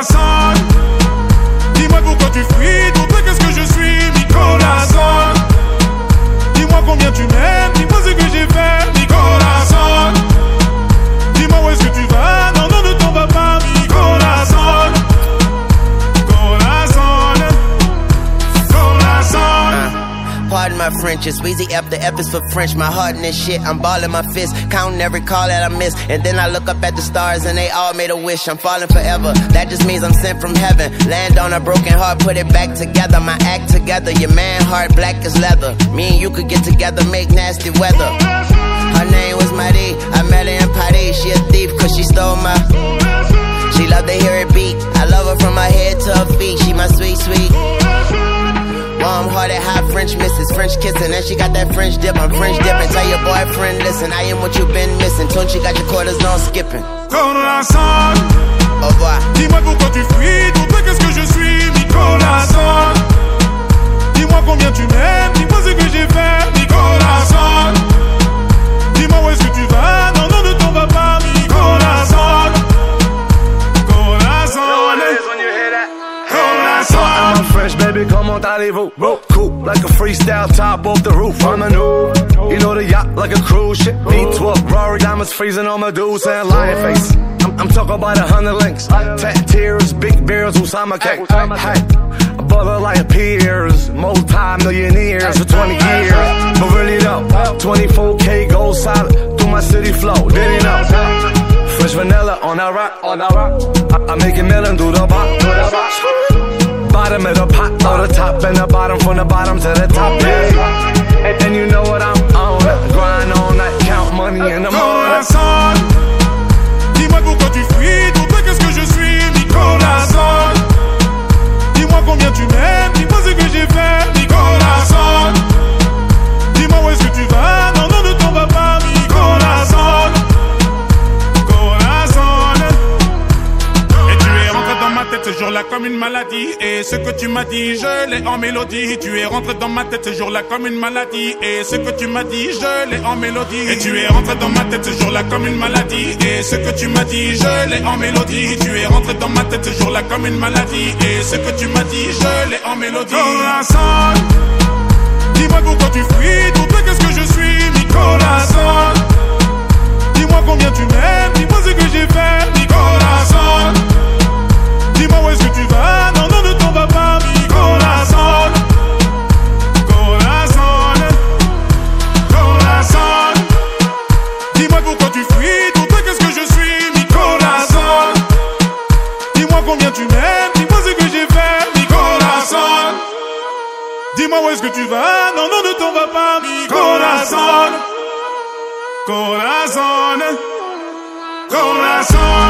ensemble. Dis-moi pourquoi tu fuis My French, Weezy F, the F is for French. My heart in this shit, I'm balling my fist, counting every call that I miss. And then I look up at the stars and they all made a wish. I'm falling forever. That just means I'm sent from heaven. Land on a broken heart, put it back together. My act together, your man heart black as leather. Me and you could get together, make nasty weather. Her name was Marie, I met her in Paris. She a thief cause she stole my. She love to hear it beat. I love her from her head to her feet. She my sweet, sweet. French misses, French kissing, and she got that French dip. I'm French dipping. Tell your boyfriend, listen, I am what you've been missing. Tune, she got your quarters, on skipping. Au revoir. Oh, dis-moi Baby, comment allez-vous? Cool, like a freestyle top off the roof. I'm a new, you know the yacht like a cruise ship. V12, Rory diamonds freezing on my dudes and lion face. I'm, I'm talking about a hundred links, tat tears, big beers, Usama cake. Hey, a brother like peers, multi-millionaires for 20 years. But really though, 24K gold solid through my city flow. Did he know? Fresh vanilla on that rock, on that rock. I, I make it melon do the bop, do the bop. Bottom of the pot, or the top and the bottom, from the bottom to the top. Yeah. Comme une maladie. Et ce que tu m'as dit, je l'ai en mélodie. Tu es rentré dans ma tête ce jour-là comme une maladie. Et ce que tu m'as dit, je l'ai en mélodie. Et tu es rentré dans ma tête ce jour-là comme une maladie. Et ce que tu m'as dit, je l'ai en mélodie. Tu es rentré dans ma tête ce jour-là comme une maladie. Et ce que tu m'as dit, je l'ai en mélodie. Dis-moi pourquoi tu fuis. Toi, qu'est-ce que je suis, Où est-ce que tu vas, non, non, ne t'en vas pas, mi corazon. Corazon, corazon.